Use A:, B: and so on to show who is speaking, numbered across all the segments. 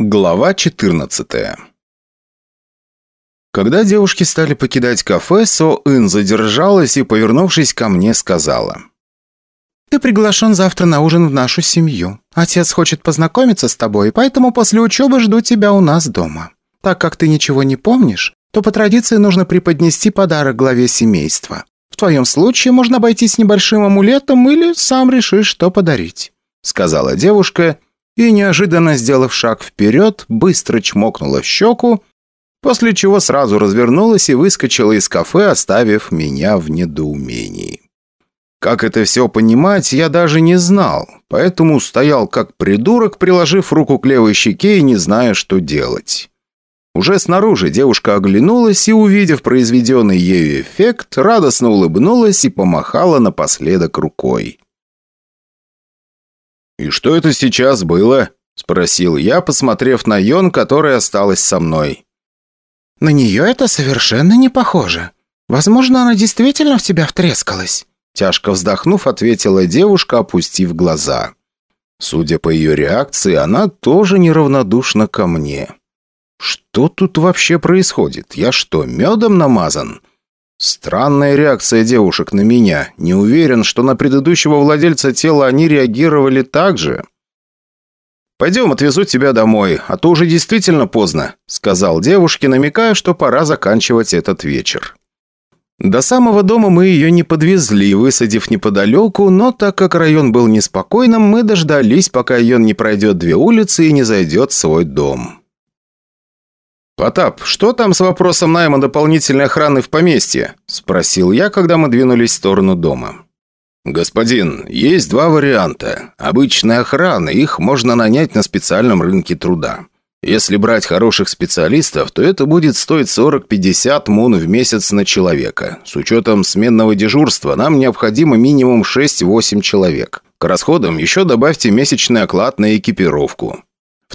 A: Глава 14 Когда девушки стали покидать кафе, Со Ин задержалась и, повернувшись ко мне, сказала.
B: «Ты приглашен завтра на ужин в нашу семью. Отец хочет познакомиться с тобой, поэтому после учебы жду тебя у нас дома. Так как ты ничего не помнишь, то по традиции нужно преподнести подарок главе семейства. В твоем случае можно обойтись небольшим амулетом или сам решишь, что подарить», сказала девушка и, неожиданно сделав шаг вперед, быстро чмокнула в щеку, после чего сразу развернулась и выскочила из кафе, оставив меня в недоумении. Как это все понимать, я даже не знал, поэтому стоял как придурок, приложив руку к левой щеке и не зная, что делать. Уже снаружи девушка оглянулась и, увидев произведенный ею эффект, радостно улыбнулась и помахала напоследок рукой. «И что это сейчас было?» – спросил я, посмотрев на Йон, которая осталась со мной. «На нее это совершенно не похоже. Возможно, она действительно в тебя втрескалась», –
A: тяжко вздохнув, ответила девушка, опустив глаза. Судя по ее реакции, она тоже неравнодушна ко мне. «Что тут вообще происходит? Я что, медом намазан?» Странная реакция девушек на меня. Не уверен, что на предыдущего владельца тела они реагировали так же. «Пойдем, отвезу тебя домой, а то уже действительно поздно», сказал девушке, намекая, что пора заканчивать этот вечер. До самого дома мы ее не подвезли, высадив неподалеку, но так как район был неспокойным, мы дождались, пока Йон не пройдет две улицы и не зайдет в свой дом. «Потап, что там с вопросом найма дополнительной охраны в поместье?» – спросил я, когда мы двинулись в сторону дома. «Господин, есть два варианта. Обычная охрана, их можно нанять на специальном рынке труда. Если брать хороших специалистов, то это будет стоить 40-50 мун в месяц на человека. С учетом сменного дежурства нам необходимо минимум 6-8 человек. К расходам еще добавьте месячный оклад на экипировку.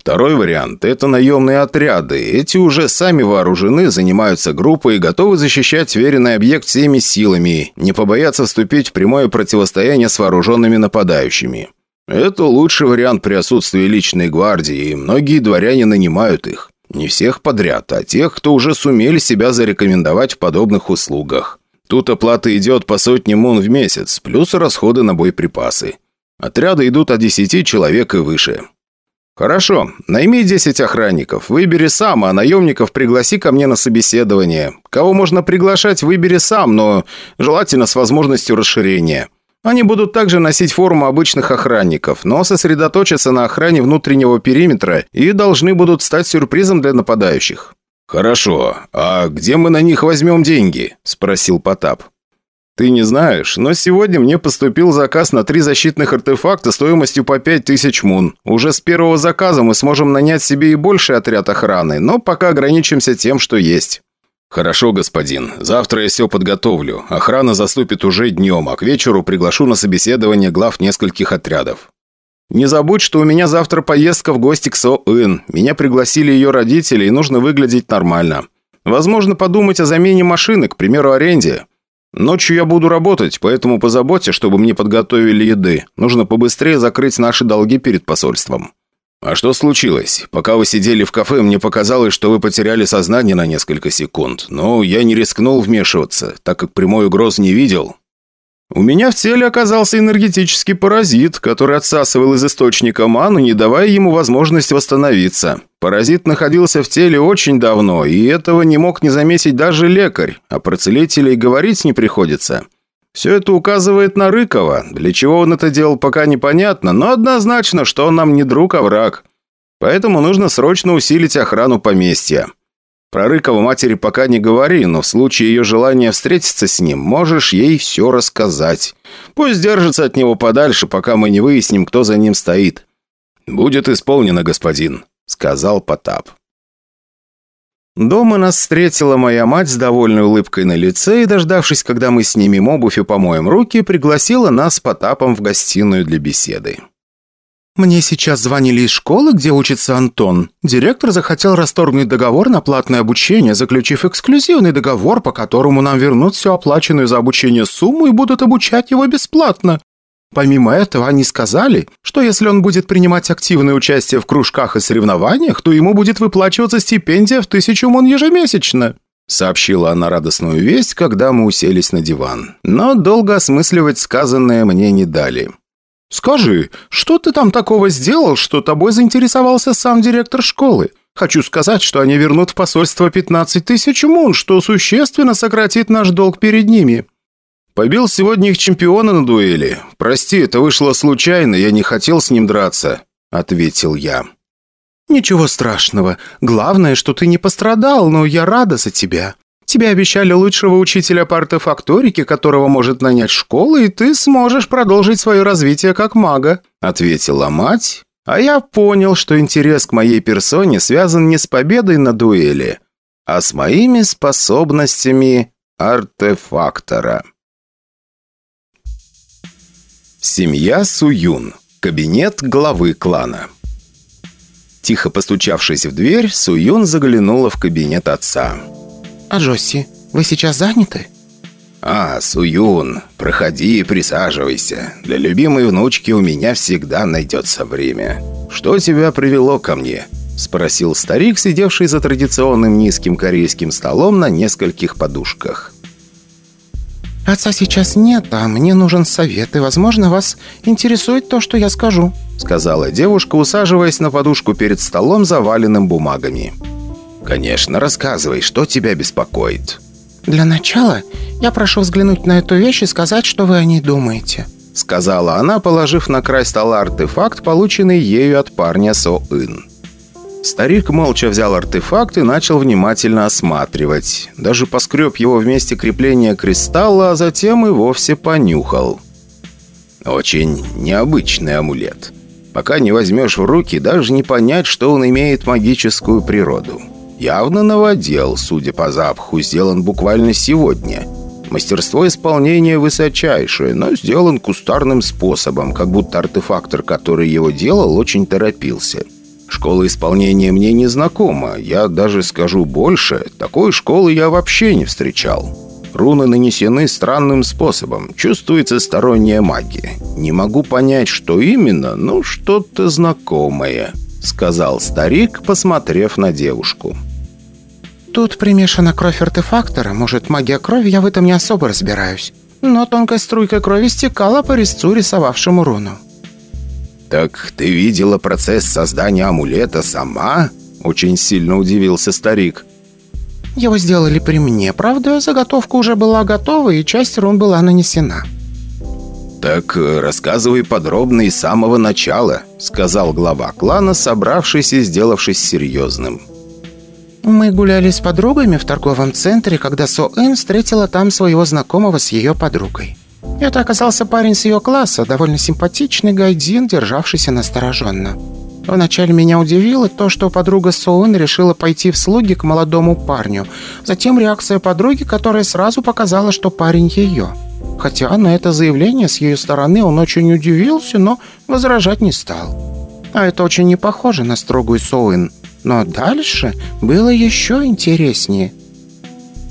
A: Второй вариант – это наемные отряды. Эти уже сами вооружены, занимаются группой и готовы защищать веренный объект всеми силами, не побояться вступить в прямое противостояние с вооруженными нападающими. Это лучший вариант при отсутствии личной гвардии, и многие дворяне нанимают их. Не всех подряд, а тех, кто уже сумели себя зарекомендовать в подобных услугах. Тут оплата идет по сотне мун в месяц, плюс расходы на боеприпасы. Отряды идут от 10 человек и выше. «Хорошо. Найми 10 охранников. Выбери сам, а наемников пригласи ко мне на собеседование. Кого можно приглашать, выбери сам, но желательно с возможностью расширения. Они будут также носить форму обычных охранников, но сосредоточиться на охране внутреннего периметра и должны будут стать сюрпризом для нападающих». «Хорошо. А где мы на них возьмем деньги?» – спросил Потап. «Ты не знаешь, но сегодня мне поступил заказ на три защитных артефакта стоимостью по 5000 мун. Уже с первого заказа мы сможем нанять себе и больший отряд охраны, но пока ограничимся тем, что есть». «Хорошо, господин. Завтра я все подготовлю. Охрана заступит уже днем, а к вечеру приглашу на собеседование глав нескольких отрядов». «Не забудь, что у меня завтра поездка в гости к Со-Ин. Меня пригласили ее родители, и нужно выглядеть нормально. Возможно, подумать о замене машины, к примеру, аренде. Ночью я буду работать, поэтому позаботься, чтобы мне подготовили еды. Нужно побыстрее закрыть наши долги перед посольством». «А что случилось? Пока вы сидели в кафе, мне показалось, что вы потеряли сознание на несколько секунд. Но я не рискнул вмешиваться, так как прямой угрозы не видел». У меня в теле оказался энергетический паразит, который отсасывал из источника ману, не давая ему возможность восстановиться. Паразит находился в теле очень давно, и этого не мог не заметить даже лекарь, а про целителей говорить не приходится. Все это указывает на Рыкова. Для чего он это делал, пока непонятно, но однозначно, что он нам не друг, а враг. Поэтому нужно срочно усилить охрану поместья. Про Рыкова матери пока не говори, но в случае ее желания встретиться с ним, можешь ей все рассказать. Пусть держится от него подальше, пока мы не выясним, кто за ним стоит». «Будет исполнено, господин», — сказал Потап. Дома нас встретила моя мать с довольной улыбкой на лице и, дождавшись, когда мы снимем обувь и помоем руки, пригласила нас с Потапом в гостиную для беседы.
B: «Мне сейчас звонили из школы, где учится Антон. Директор захотел расторгнуть договор на платное обучение, заключив эксклюзивный договор, по которому нам вернут всю оплаченную за обучение сумму и будут обучать его бесплатно. Помимо этого, они сказали, что если он будет принимать активное участие в кружках и соревнованиях, то ему будет выплачиваться стипендия в тысячу мон ежемесячно. Сообщила она радостную весть, когда мы уселись на диван. Но долго осмысливать сказанное мне не дали. «Скажи, что ты там такого сделал, что тобой заинтересовался сам директор школы? Хочу сказать, что они вернут в посольство 15 тысяч мун, что существенно сократит наш долг перед ними».
A: «Побил сегодня их чемпиона на дуэли. Прости, это вышло случайно, я не хотел с ним драться», — ответил я.
B: «Ничего страшного. Главное, что ты не пострадал, но я рада за тебя. Тебе обещали лучшего учителя по которого может нанять школа, и ты сможешь продолжить свое развитие как мага», — ответила мать. А я понял, что интерес к моей персоне связан не с победой на дуэли, а с моими способностями артефактора. Семья Суюн. Кабинет главы клана. Тихо постучавшись в дверь, Суюн заглянула в кабинет отца.
C: «А Джосси, вы сейчас заняты?»
A: «А, Суюн, проходи и присаживайся. Для любимой внучки у меня всегда найдется время. Что тебя привело ко мне?» Спросил старик, сидевший за традиционным низким корейским столом на нескольких подушках.
C: «Отца сейчас нет, а мне нужен совет, и, возможно, вас интересует то, что я скажу»,
A: сказала девушка, усаживаясь на подушку перед столом, заваленным бумагами. «Конечно, рассказывай, что тебя беспокоит».
C: «Для начала я прошу взглянуть на эту вещь и сказать, что вы о ней думаете»,
A: сказала она, положив на край стола артефакт, полученный ею от парня Со-Ин. Старик молча взял артефакт и начал внимательно осматривать. Даже поскреб его в месте крепления кристалла, а затем и вовсе понюхал. Очень необычный амулет. Пока не возьмешь в руки, даже не понять, что он имеет магическую природу. Явно новодел, судя по запаху, сделан буквально сегодня. Мастерство исполнения высочайшее, но сделан кустарным способом, как будто артефактор, который его делал, очень торопился. Школа исполнения мне не знакома. Я даже скажу больше, такой школы я вообще не встречал. Руны нанесены странным способом. Чувствуется сторонняя магия. Не могу понять, что именно, но что-то знакомое», — сказал старик, посмотрев на девушку.
C: «Тут примешана кровь артефактора. Может, магия крови, я в этом не особо разбираюсь. Но тонкая струйка крови стекала по резцу, рисовавшему руну.
A: «Так ты видела процесс создания амулета сама?» Очень сильно удивился старик.
C: «Его сделали при мне. Правда, заготовка уже была готова, и часть рун была нанесена».
A: «Так э, рассказывай подробно и с самого начала», — сказал глава клана, собравшись и сделавшись серьезным.
C: «Мы гуляли с подругами в торговом центре, когда Со Эн встретила там своего знакомого с ее подругой. Это оказался парень с ее класса, довольно симпатичный гайдин, державшийся настороженно. Вначале меня удивило то, что подруга Соун решила пойти в слуги к молодому парню. Затем реакция подруги, которая сразу показала, что парень ее. Хотя на это заявление с ее стороны он очень удивился, но возражать не стал. А это очень не похоже на строгую Соуэн. Но дальше было еще интереснее –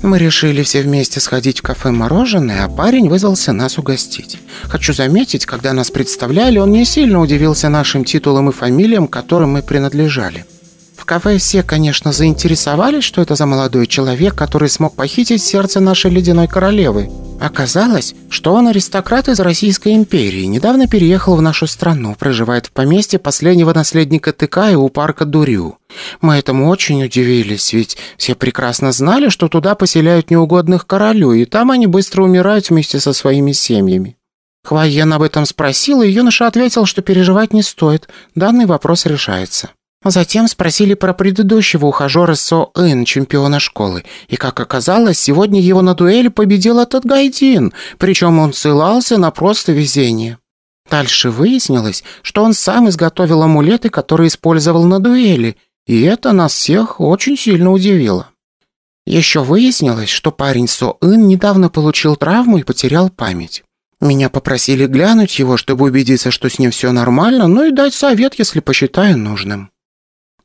C: мы решили все вместе сходить в кафе «Мороженое», а парень вызвался нас угостить. Хочу заметить, когда нас представляли, он не сильно удивился нашим титулам и фамилиям, которым мы принадлежали. В кафе все, конечно, заинтересовались, что это за молодой человек, который смог похитить сердце нашей ледяной королевы. Оказалось, что он аристократ из Российской империи, недавно переехал в нашу страну, проживает в поместье последнего наследника Тыкая у парка Дурю. Мы этому очень удивились, ведь все прекрасно знали, что туда поселяют неугодных королю, и там они быстро умирают вместе со своими семьями. Хвайен об этом спросил, и юноша ответил, что переживать не стоит, данный вопрос решается. Затем спросили про предыдущего ухажера Со Ин, чемпиона школы. И, как оказалось, сегодня его на дуэли победил этот Гайдин, причем он ссылался на просто везение. Дальше выяснилось, что он сам изготовил амулеты, которые использовал на дуэли, и это нас всех очень сильно удивило. Еще выяснилось, что парень Со Ин недавно получил травму и потерял память. Меня попросили глянуть его, чтобы убедиться, что с ним все нормально, ну и дать совет, если посчитаю нужным.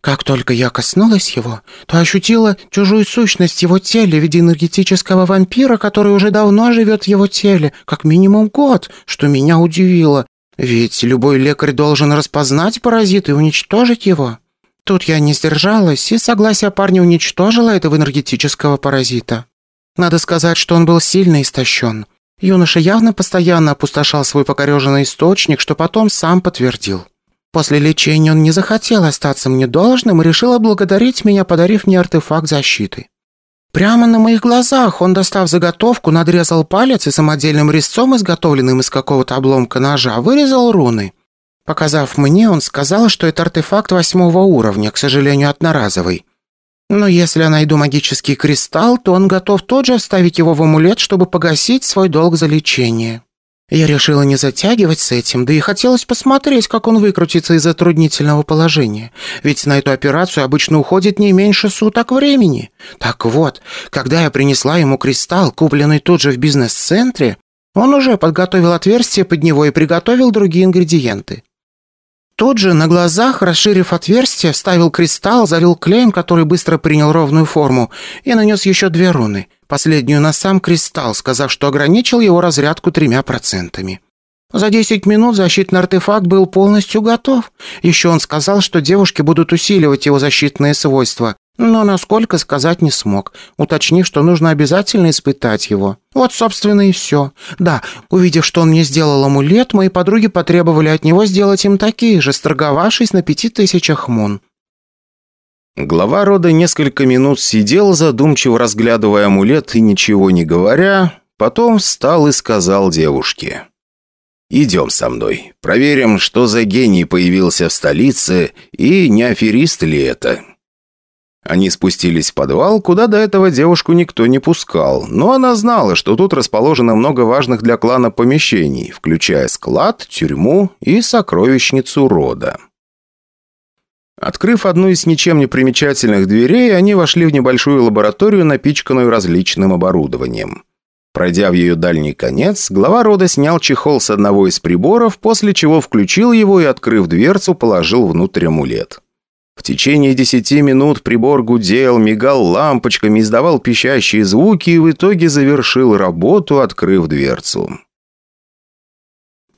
C: Как только я коснулась его, то ощутила чужую сущность его теле в виде энергетического вампира, который уже давно живет в его теле, как минимум год, что меня удивило. Ведь любой лекарь должен распознать паразит и уничтожить его. Тут я не сдержалась, и согласие парня уничтожила этого энергетического паразита. Надо сказать, что он был сильно истощен. Юноша явно постоянно опустошал свой покореженный источник, что потом сам подтвердил. После лечения он не захотел остаться мне должным и решил отблагодарить меня, подарив мне артефакт защиты. Прямо на моих глазах он, достав заготовку, надрезал палец и самодельным резцом, изготовленным из какого-то обломка ножа, вырезал руны. Показав мне, он сказал, что это артефакт восьмого уровня, к сожалению, одноразовый. Но если я найду магический кристалл, то он готов тот же вставить его в амулет, чтобы погасить свой долг за лечение. Я решила не затягивать с этим, да и хотелось посмотреть, как он выкрутится из затруднительного положения. Ведь на эту операцию обычно уходит не меньше суток времени. Так вот, когда я принесла ему кристалл, купленный тут же в бизнес-центре, он уже подготовил отверстие под него и приготовил другие ингредиенты. Тут же на глазах, расширив отверстие, вставил кристалл, залил клеем, который быстро принял ровную форму, и нанес еще две руны – последнюю на сам кристалл, сказав, что ограничил его разрядку тремя процентами. За 10 минут защитный артефакт был полностью готов. Еще он сказал, что девушки будут усиливать его защитные свойства, но насколько сказать не смог, уточнив, что нужно обязательно испытать его. Вот, собственно, и все. Да, увидев, что он мне сделал амулет, мои подруги потребовали от него сделать им такие же, сторговавшись на пяти тысячах мун.
A: Глава рода несколько минут сидел, задумчиво разглядывая амулет и ничего не говоря, потом встал и сказал девушке. «Идем со мной. Проверим, что за гений появился в столице и не аферист ли это». Они спустились в подвал, куда до этого девушку никто не пускал, но она знала, что тут расположено много важных для клана помещений, включая склад, тюрьму и сокровищницу рода. Открыв одну из ничем не примечательных дверей, они вошли в небольшую лабораторию, напичканную различным оборудованием. Пройдя в ее дальний конец, глава рода снял чехол с одного из приборов, после чего включил его и, открыв дверцу, положил внутрь амулет. В течение десяти минут прибор гудел, мигал лампочками, издавал пищащие звуки и в итоге завершил работу, открыв дверцу.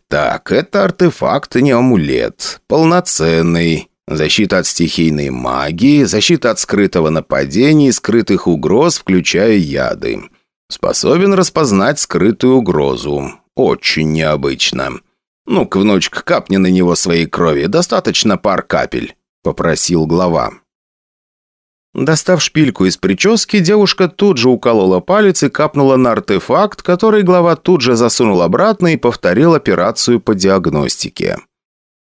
A: Так, это артефакт, не амулет. Полноценный. Защита от стихийной магии, защита от скрытого нападения и скрытых угроз, включая яды. Способен распознать скрытую угрозу. Очень необычно. «Ну-ка, внучка, капни на него своей крови. Достаточно пар капель», — попросил глава. Достав шпильку из прически, девушка тут же уколола палец и капнула на артефакт, который глава тут же засунул обратно и повторил операцию по диагностике.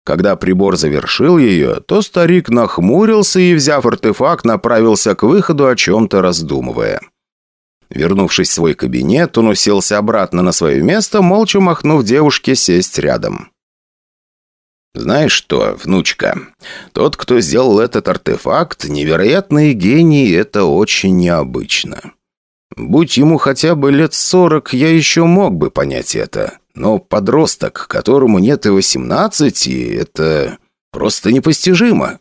A: Когда прибор завершил ее, то старик нахмурился и, взяв артефакт, направился к выходу, о чем-то раздумывая. Вернувшись в свой кабинет, он уселся обратно на свое место, молча махнув девушке сесть рядом. «Знаешь что, внучка, тот, кто сделал этот артефакт, невероятный гений, это очень необычно. Будь ему хотя бы лет сорок, я еще мог бы понять это. Но подросток, которому нет и восемнадцати, это просто непостижимо.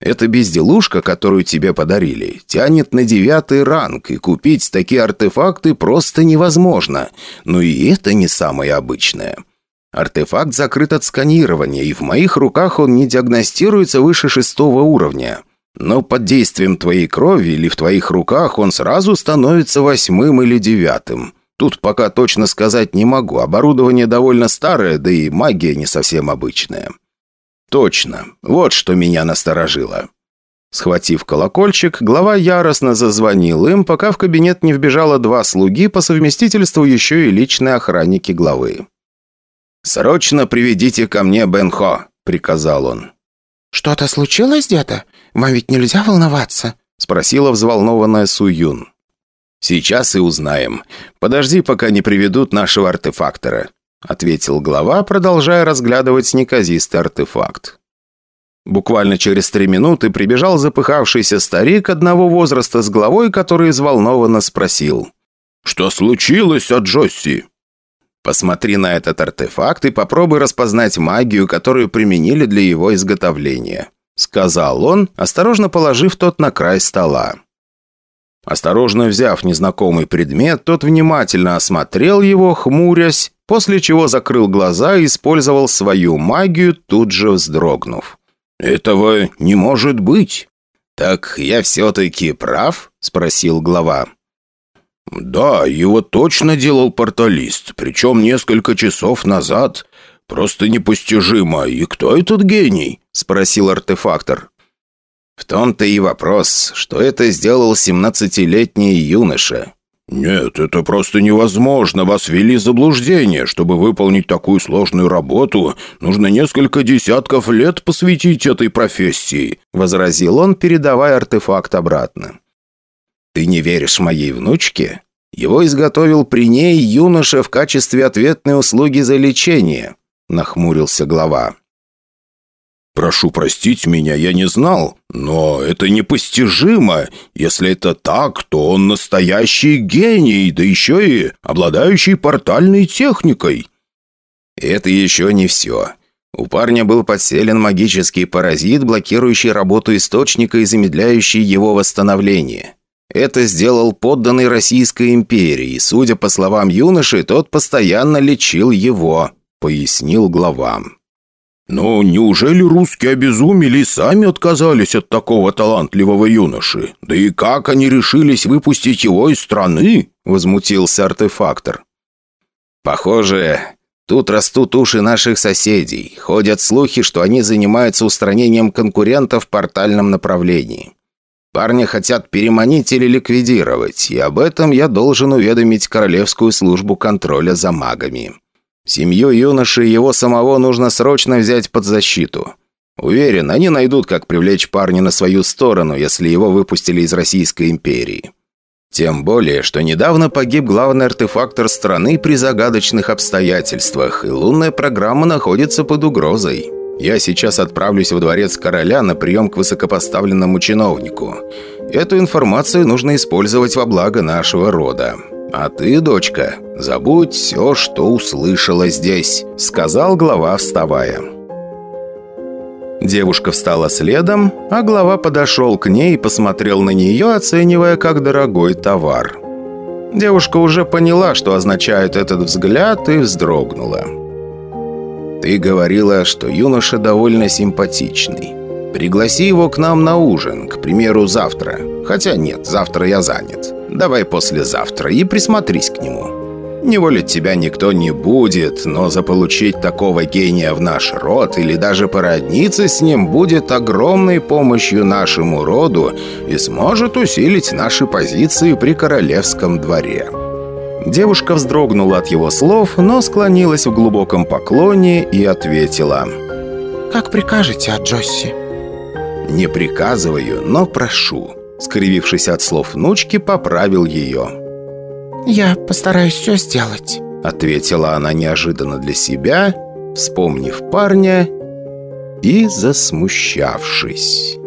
A: Эта безделушка, которую тебе подарили, тянет на девятый ранг, и купить такие артефакты просто невозможно. Но и это не самое обычное. Артефакт закрыт от сканирования, и в моих руках он не диагностируется выше шестого уровня. Но под действием твоей крови или в твоих руках он сразу становится восьмым или девятым. Тут пока точно сказать не могу. Оборудование довольно старое, да и магия не совсем обычная. Точно. Вот что меня насторожило. Схватив колокольчик, глава яростно зазвонил им, пока в кабинет не вбежало два слуги, по совместительству еще и личные охранники главы. «Срочно приведите ко мне Бенхо», — приказал он.
C: «Что-то случилось, деда? Вам ведь нельзя волноваться?»
A: — спросила взволнованная Суюн. «Сейчас и узнаем. Подожди, пока не приведут нашего артефактора», — ответил глава, продолжая разглядывать неказистый артефакт. Буквально через три минуты прибежал запыхавшийся старик одного возраста с головой, который взволнованно спросил. «Что случилось от Джосси?» «Посмотри на этот артефакт и попробуй распознать магию, которую применили для его изготовления», сказал он, осторожно положив тот на край стола. Осторожно взяв незнакомый предмет, тот внимательно осмотрел его, хмурясь, после чего закрыл глаза и использовал свою магию, тут же вздрогнув. «Этого не может быть!» «Так я все-таки прав?» – спросил глава. «Да, его точно делал порталист, причем несколько часов назад. Просто непостижимо. И кто этот гений?» – спросил артефактор. В том-то и вопрос, что это сделал семнадцатилетний юноша. «Нет, это просто невозможно. Вас ввели в заблуждение. Чтобы выполнить такую сложную работу, нужно несколько десятков лет посвятить этой профессии», — возразил он, передавая артефакт обратно. «Ты не веришь моей внучке? Его изготовил при ней юноша в качестве ответной услуги за лечение», — нахмурился глава. «Прошу простить меня, я не знал, но это непостижимо. Если это так, то он настоящий гений, да еще и обладающий портальной техникой». Это еще не все. У парня был подселен магический паразит, блокирующий работу источника и замедляющий его восстановление. Это сделал подданный Российской империи, судя по словам юноши, тот постоянно лечил его, пояснил главам. «Но неужели русские обезумели и сами отказались от такого талантливого юноши? Да и как они решились выпустить его из страны?» – возмутился артефактор. «Похоже, тут растут уши наших соседей. Ходят слухи, что они занимаются устранением конкурентов в портальном направлении. Парня хотят переманить или ликвидировать, и об этом я должен уведомить Королевскую службу контроля за магами». Семью юноши и его самого нужно срочно взять под защиту. Уверен, они найдут, как привлечь парня на свою сторону, если его выпустили из Российской империи. Тем более, что недавно погиб главный артефактор страны при загадочных обстоятельствах, и лунная программа находится под угрозой. Я сейчас отправлюсь во дворец короля на прием к высокопоставленному чиновнику. Эту информацию нужно использовать во благо нашего рода. «А ты, дочка, забудь все, что услышала здесь», — сказал глава, вставая. Девушка встала следом, а глава подошел к ней и посмотрел на нее, оценивая как дорогой товар. Девушка уже поняла, что означает этот взгляд, и вздрогнула. «Ты говорила, что юноша довольно симпатичный. Пригласи его к нам на ужин, к примеру, завтра. Хотя нет, завтра я занят. Давай послезавтра и присмотрись к нему. Не волить тебя никто не будет, но заполучить такого гения в наш род или даже породниться с ним будет огромной помощью нашему роду и сможет усилить наши позиции при королевском дворе». Девушка вздрогнула от его слов, но склонилась в глубоком поклоне и ответила.
C: «Как прикажете, Аджосси?»
A: «Не приказываю, но прошу». Скривившись от слов внучки, поправил ее.
C: «Я постараюсь все сделать», —
A: ответила она неожиданно для себя, вспомнив парня и засмущавшись.